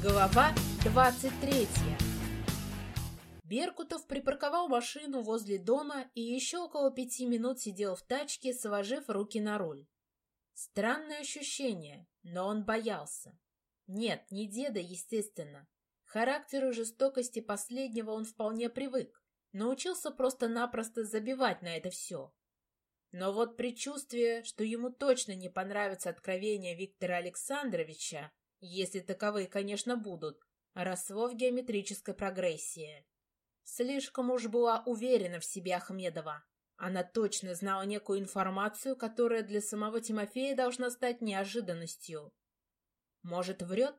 Глава 23 Беркутов припарковал машину возле дома и еще около пяти минут сидел в тачке, сложив руки на руль. Странное ощущение, но он боялся. Нет, не деда, естественно. Характеру жестокости последнего он вполне привык, научился просто-напросто забивать на это все. Но вот предчувствие, что ему точно не понравится откровение Виктора Александровича, если таковые, конечно, будут, росло в геометрической прогрессии. Слишком уж была уверена в себе Ахмедова. Она точно знала некую информацию, которая для самого Тимофея должна стать неожиданностью. Может, врет?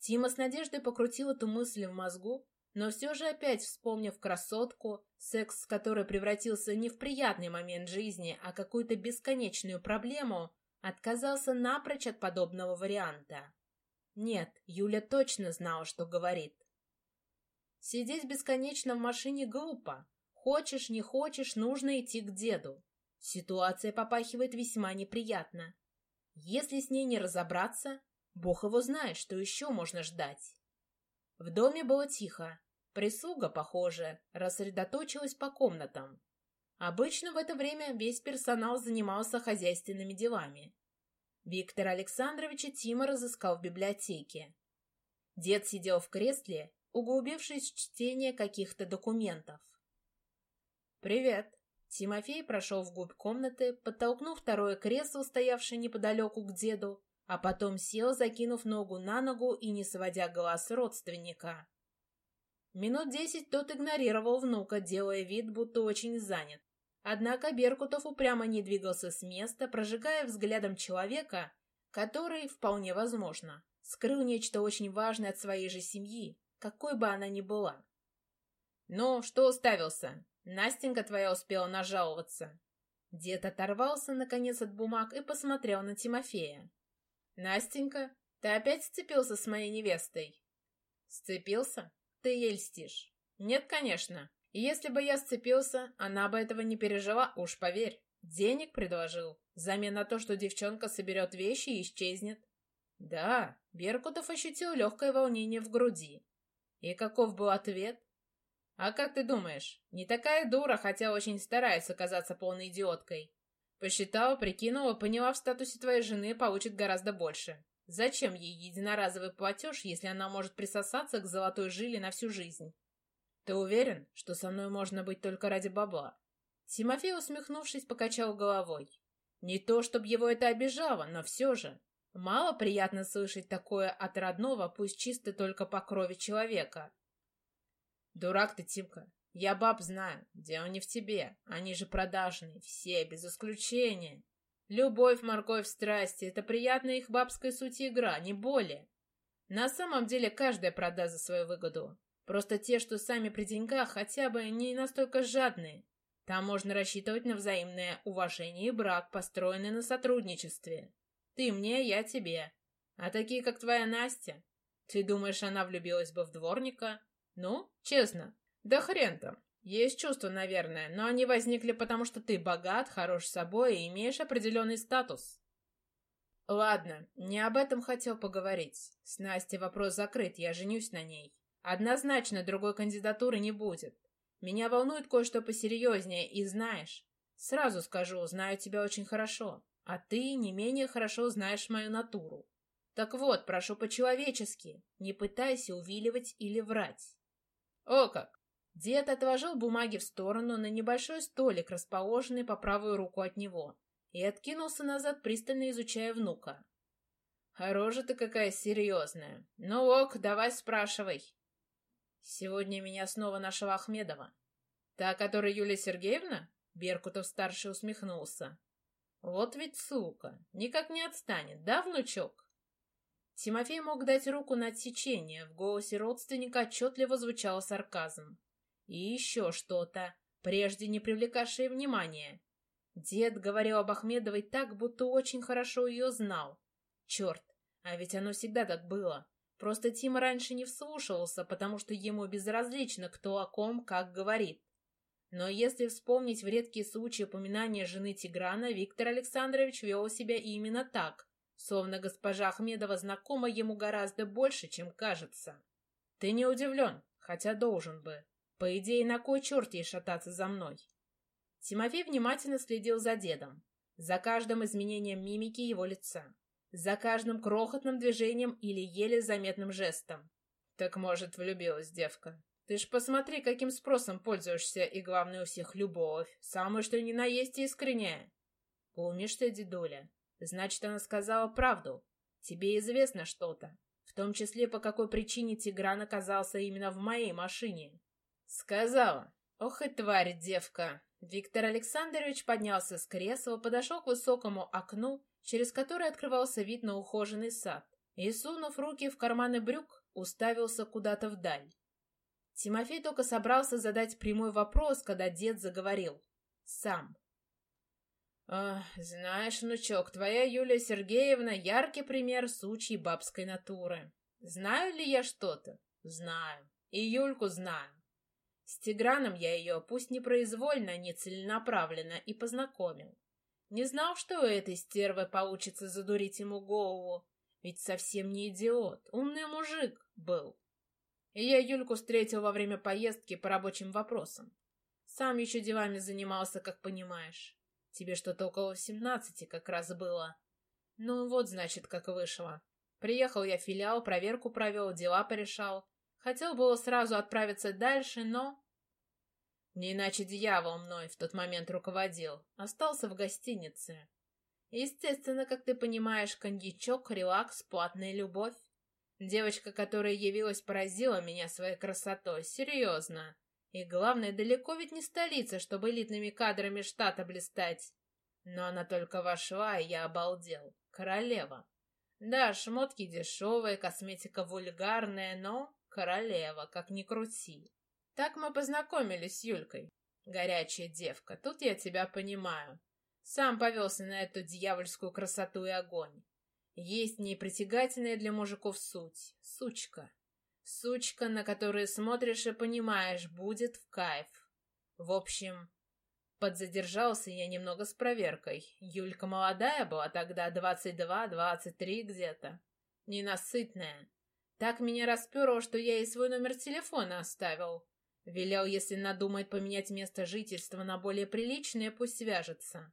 Тима с надеждой покрутил эту мысль в мозгу, но все же опять вспомнив красотку, секс с которой превратился не в приятный момент жизни, а какую-то бесконечную проблему, отказался напрочь от подобного варианта. Нет, Юля точно знала, что говорит. Сидеть бесконечно в машине глупо. Хочешь, не хочешь, нужно идти к деду. Ситуация попахивает весьма неприятно. Если с ней не разобраться, бог его знает, что еще можно ждать. В доме было тихо. Прислуга, похоже, рассредоточилась по комнатам. Обычно в это время весь персонал занимался хозяйственными делами. Виктор Александрович Тима разыскал в библиотеке. Дед сидел в кресле, углубившись в чтение каких-то документов. «Привет!» Тимофей прошел вглубь комнаты, подтолкнув второе кресло, стоявшее неподалеку к деду, а потом сел, закинув ногу на ногу и не сводя глаз родственника. Минут десять тот игнорировал внука, делая вид, будто очень занят. Однако Беркутов упрямо не двигался с места, прожигая взглядом человека, который, вполне возможно, скрыл нечто очень важное от своей же семьи, какой бы она ни была. «Ну, что уставился? Настенька твоя успела нажаловаться». Дед оторвался, наконец, от бумаг и посмотрел на Тимофея. «Настенька, ты опять сцепился с моей невестой?» «Сцепился? Ты ей льстишь». «Нет, конечно. И если бы я сцепился, она бы этого не пережила, уж поверь. Денег предложил, взамен на то, что девчонка соберет вещи и исчезнет. Да, Беркутов ощутил легкое волнение в груди. И каков был ответ? А как ты думаешь, не такая дура, хотя очень старается казаться полной идиоткой. Посчитала, прикинула, поняла, в статусе твоей жены получит гораздо больше. Зачем ей единоразовый платеж, если она может присосаться к золотой жиле на всю жизнь? Ты уверен, что со мной можно быть только ради бабла? Тимофей, усмехнувшись, покачал головой. Не то, чтобы его это обижало, но все же. Мало приятно слышать такое от родного, пусть чисто только по крови человека. Дурак ты, Тимка. Я баб знаю. Дело не в тебе. Они же продажные. Все, без исключения. Любовь, морковь, страсти — это приятная их бабская суть игра, не более. На самом деле каждая продаст за свою выгоду. Просто те, что сами при деньгах, хотя бы не настолько жадные. Там можно рассчитывать на взаимное уважение и брак, построенный на сотрудничестве. Ты мне, я тебе. А такие, как твоя Настя, ты думаешь, она влюбилась бы в дворника? Ну, честно, да хрен там. Есть чувства, наверное, но они возникли потому, что ты богат, хорош собой и имеешь определенный статус. Ладно, не об этом хотел поговорить. С Настей вопрос закрыт, я женюсь на ней. Однозначно другой кандидатуры не будет. Меня волнует кое-что посерьезнее, и знаешь, сразу скажу, знаю тебя очень хорошо, а ты не менее хорошо знаешь мою натуру. Так вот, прошу по-человечески, не пытайся увиливать или врать. О как! Дед отложил бумаги в сторону на небольшой столик, расположенный по правую руку от него, и откинулся назад, пристально изучая внука. Рожа ты какая серьезная. Ну ок, давай спрашивай. Сегодня меня снова нашла Ахмедова. Та, которая Юлия Сергеевна? Беркутов-старший усмехнулся. Вот ведь сука, никак не отстанет, да, внучок? Тимофей мог дать руку на отсечение, в голосе родственника отчетливо звучал сарказм. И еще что-то, прежде не привлекавшее внимания. Дед говорил об Ахмедовой так, будто очень хорошо ее знал. Черт, а ведь оно всегда так было. Просто Тима раньше не вслушивался, потому что ему безразлично, кто о ком как говорит. Но если вспомнить в редкие случаи упоминания жены Тиграна, Виктор Александрович вел себя именно так, словно госпожа Ахмедова знакома ему гораздо больше, чем кажется. Ты не удивлен, хотя должен бы. По идее, на кой черт ей шататься за мной? Тимофей внимательно следил за дедом, за каждым изменением мимики его лица, за каждым крохотным движением или еле заметным жестом. Так, может, влюбилась девка. Ты ж посмотри, каким спросом пользуешься, и главное у всех любовь, самое что ни на есть искренняя. Помнишь ты, дедуля? Значит, она сказала правду. Тебе известно что-то, в том числе по какой причине Тигран оказался именно в моей машине. Сказала. Ох и тварь, девка. Виктор Александрович поднялся с кресла, подошел к высокому окну, через которое открывался вид на ухоженный сад, и, сунув руки в карманы брюк, уставился куда-то вдаль. Тимофей только собрался задать прямой вопрос, когда дед заговорил. Сам. «Знаешь, внучок, твоя Юлия Сергеевна — яркий пример сучьей бабской натуры. Знаю ли я что-то? Знаю. И Юльку знаю. С Тиграном я ее, пусть непроизвольно, не целенаправленно, и познакомил. Не знал, что у этой стервы получится задурить ему голову, ведь совсем не идиот, умный мужик был. И я Юльку встретил во время поездки по рабочим вопросам. Сам еще делами занимался, как понимаешь. Тебе что-то около семнадцати как раз было. Ну вот, значит, как вышло. Приехал я в филиал, проверку провел, дела порешал. Хотел было сразу отправиться дальше, но... Не иначе дьявол мной в тот момент руководил. Остался в гостинице. Естественно, как ты понимаешь, коньячок, релакс, платная любовь. Девочка, которая явилась, поразила меня своей красотой. Серьезно. И главное, далеко ведь не столица, чтобы элитными кадрами штата блистать. Но она только вошла, и я обалдел. Королева. Да, шмотки дешевые, косметика вульгарная, но королева, как ни крути. Так мы познакомились с Юлькой. Горячая девка, тут я тебя понимаю. Сам повелся на эту дьявольскую красоту и огонь. Есть непритягательная для мужиков суть. Сучка. Сучка, на которую смотришь и понимаешь, будет в кайф. В общем, подзадержался я немного с проверкой. Юлька молодая была тогда, 22-23 где-то. Ненасытная. Так меня расперло, что я ей свой номер телефона оставил. Велел, если надумает поменять место жительства на более приличное, пусть свяжется.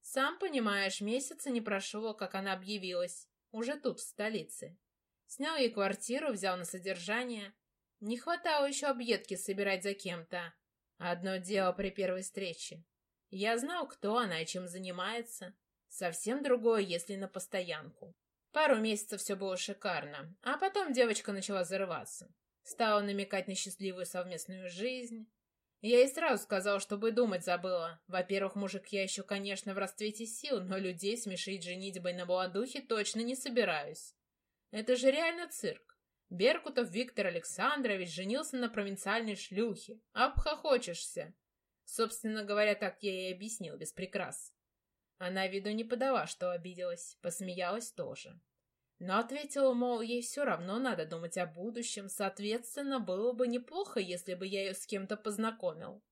Сам понимаешь, месяца не прошло, как она объявилась. Уже тут, в столице. Снял ей квартиру, взял на содержание. Не хватало еще объедки собирать за кем-то. Одно дело при первой встрече. Я знал, кто она и чем занимается. Совсем другое, если на постоянку. Пару месяцев все было шикарно, а потом девочка начала зарываться. Стала намекать на счастливую совместную жизнь. Я ей сразу сказал, чтобы думать забыла. Во-первых, мужик я еще, конечно, в расцвете сил, но людей смешить женитьбой на молодухе точно не собираюсь. Это же реально цирк. Беркутов Виктор Александрович женился на провинциальной шлюхе. Обхохочешься. Собственно говоря, так я и объяснил, без прикрас. Она виду не подала, что обиделась, посмеялась тоже. Но ответила, мол, ей все равно надо думать о будущем, соответственно, было бы неплохо, если бы я ее с кем-то познакомил.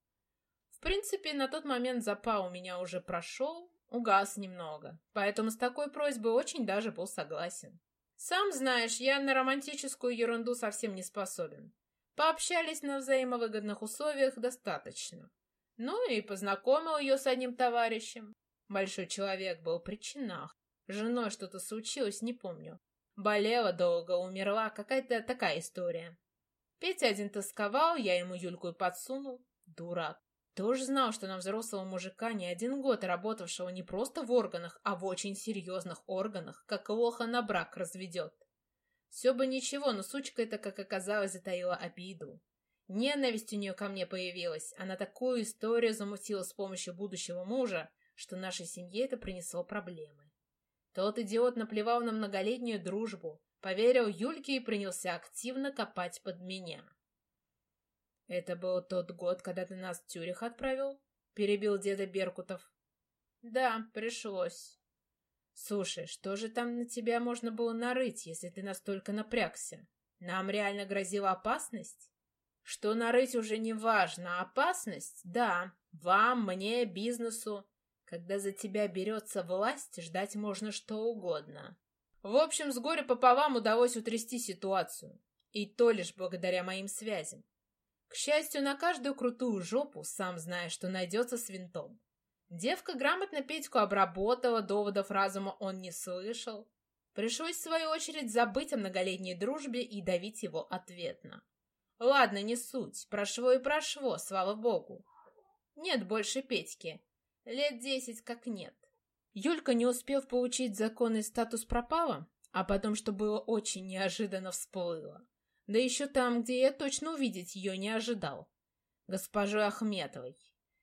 В принципе, на тот момент запал у меня уже прошел, угас немного, поэтому с такой просьбой очень даже был согласен. Сам знаешь, я на романтическую ерунду совсем не способен. Пообщались на взаимовыгодных условиях достаточно. Ну и познакомил ее с одним товарищем. Большой человек был при чинах. Женой что-то случилось, не помню. Болела долго, умерла, какая-то такая история. Петя один тосковал, я ему Юльку и подсунул. Дурак. Тоже знал, что на взрослого мужика не один год работавшего не просто в органах, а в очень серьезных органах, как лоха на брак разведет. Все бы ничего, но сучка эта, как оказалось, затаила обиду. Ненависть у нее ко мне появилась. Она такую историю замутила с помощью будущего мужа, что нашей семье это принесло проблемы. Тот идиот наплевал на многолетнюю дружбу, поверил Юльке и принялся активно копать под меня. «Это был тот год, когда ты нас в Тюрих отправил?» — перебил деда Беркутов. «Да, пришлось». «Слушай, что же там на тебя можно было нарыть, если ты настолько напрягся? Нам реально грозила опасность?» «Что нарыть уже не важно, опасность — да, вам, мне, бизнесу. Когда за тебя берется власть, ждать можно что угодно. В общем, с горя пополам удалось утрясти ситуацию. И то лишь благодаря моим связям. К счастью, на каждую крутую жопу, сам знаешь, что найдется с винтом. Девка грамотно Петьку обработала, доводов разума он не слышал. Пришлось, в свою очередь, забыть о многолетней дружбе и давить его ответно. Ладно, не суть, прошло и прошло, слава богу. Нет больше Петьки. Лет десять как нет. Юлька, не успев получить законный статус, пропала, а потом, что было очень неожиданно, всплыла. Да еще там, где я точно увидеть ее не ожидал. Госпожу Ахметовой.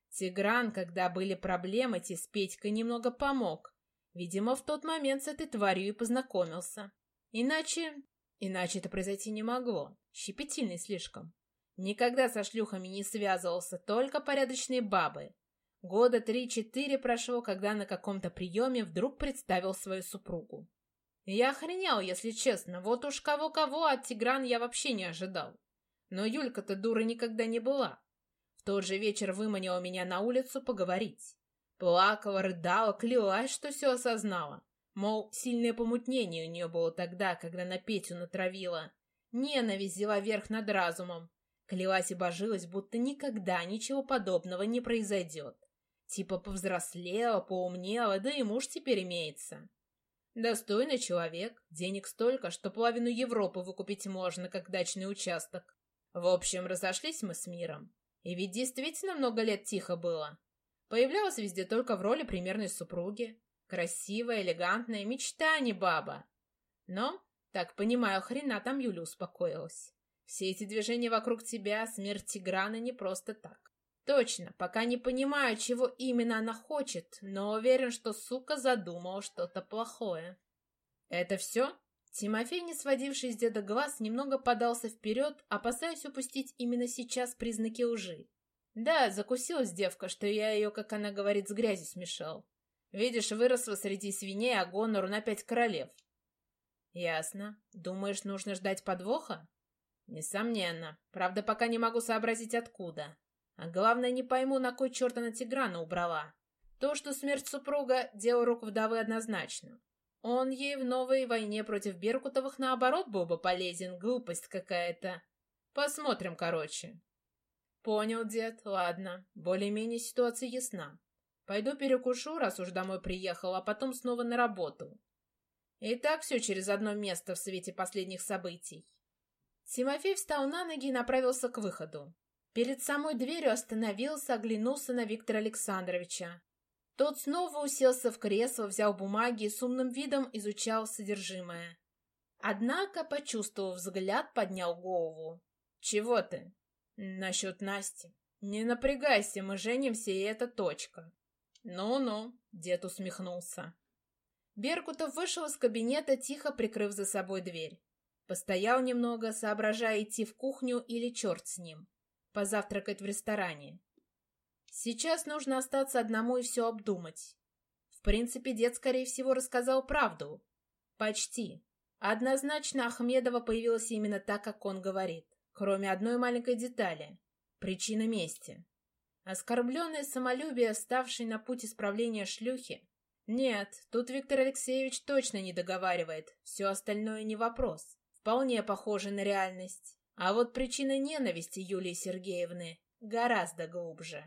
Тигран, когда были проблемы, те с Петькой немного помог. Видимо, в тот момент с этой тварью и познакомился. Иначе... Иначе это произойти не могло. Щепетильный слишком. Никогда со шлюхами не связывался, только порядочные бабы. Года три-четыре прошло, когда на каком-то приеме вдруг представил свою супругу. Я охренел, если честно. Вот уж кого-кого от Тигран я вообще не ожидал. Но Юлька-то дура никогда не была. В тот же вечер выманила меня на улицу поговорить. Плакала, рыдала, клялась, что все осознала. Мол, сильное помутнение у нее было тогда, когда на Петю натравила. Ненависть взяла верх над разумом. Клялась и божилась, будто никогда ничего подобного не произойдет. Типа повзрослела, поумнела, да и муж теперь имеется. Достойный человек, денег столько, что половину Европы выкупить можно, как дачный участок. В общем, разошлись мы с миром. И ведь действительно много лет тихо было. Появлялась везде только в роли примерной супруги. Красивая, элегантная, мечта, а не баба. Но, так понимаю, хрена там Юля успокоилась. Все эти движения вокруг тебя, смерть Тиграна не просто так. Точно, пока не понимаю, чего именно она хочет, но уверен, что сука задумала что-то плохое. Это все? Тимофей, не сводивший с деда глаз, немного подался вперед, опасаясь упустить именно сейчас признаки лжи. Да, закусилась девка, что я ее, как она говорит, с грязью смешал. Видишь, выросла среди свиней, а гонору на пять королев. Ясно. Думаешь, нужно ждать подвоха? Несомненно. Правда, пока не могу сообразить, откуда. А главное, не пойму, на кой черт она Тиграна убрала. То, что смерть супруга — дело рук вдовы однозначно. Он ей в новой войне против Беркутовых, наоборот, был бы полезен. Глупость какая-то. Посмотрим, короче. Понял, дед. Ладно. Более-менее ситуация ясна. Пойду перекушу, раз уж домой приехал, а потом снова на работу. И так все через одно место в свете последних событий. Тимофей встал на ноги и направился к выходу. Перед самой дверью остановился, оглянулся на Виктора Александровича. Тот снова уселся в кресло, взял бумаги и с умным видом изучал содержимое. Однако, почувствовав взгляд, поднял голову. «Чего ты?» «Насчет Насти. Не напрягайся, мы женимся, и это точка». «Ну-ну», — дед усмехнулся. Беркутов вышел из кабинета, тихо прикрыв за собой дверь. Постоял немного, соображая идти в кухню или черт с ним позавтракать в ресторане. Сейчас нужно остаться одному и все обдумать. В принципе, дед, скорее всего, рассказал правду. Почти. Однозначно Ахмедова появилась именно так, как он говорит. Кроме одной маленькой детали. Причина мести. Оскорбленное самолюбие, ставшей на путь исправления шлюхи. Нет, тут Виктор Алексеевич точно не договаривает. Все остальное не вопрос. Вполне похоже на реальность. А вот причина ненависти Юлии Сергеевны гораздо глубже.